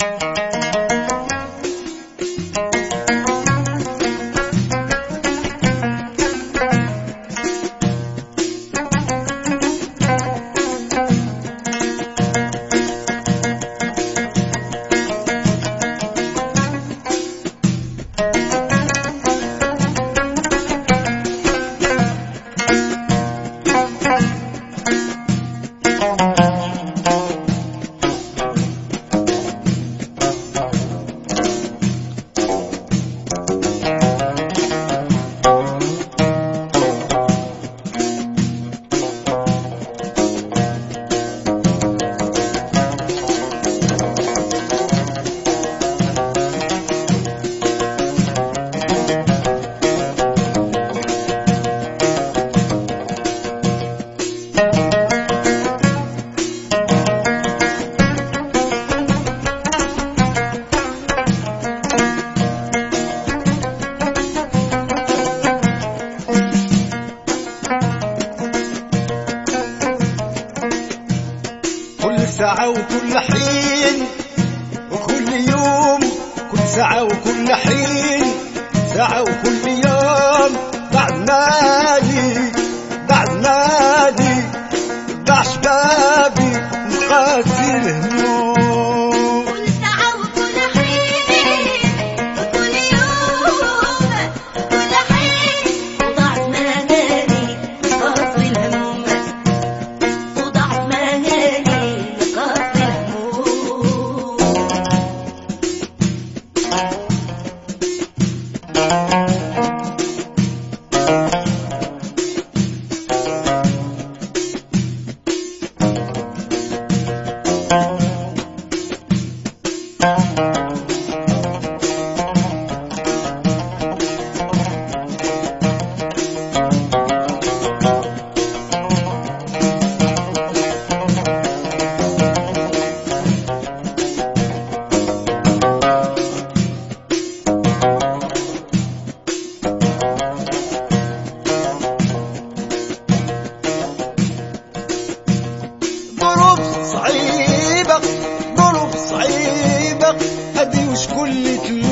Música وكل حين وكل يوم كل ساعة وكل حين. need to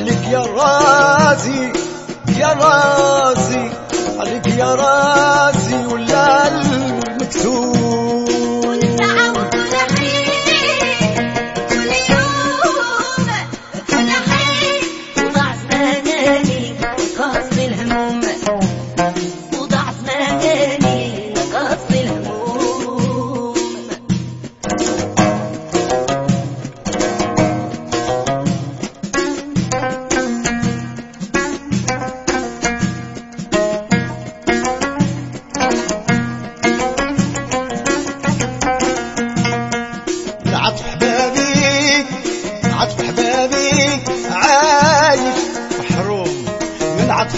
عليك يا رازي يا رازي عليك يا رازي ولا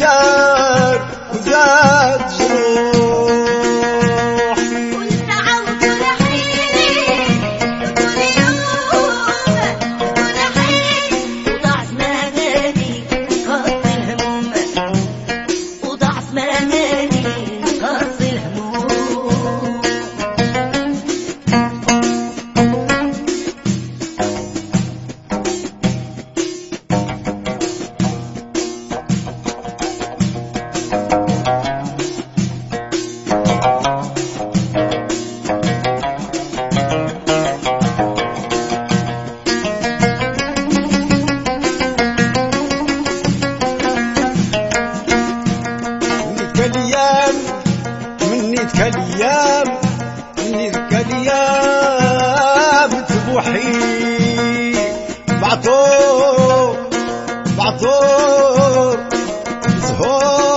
Yeah. الأيام مني تكليام مني تكليام تبوحي بعطور بعطور زهور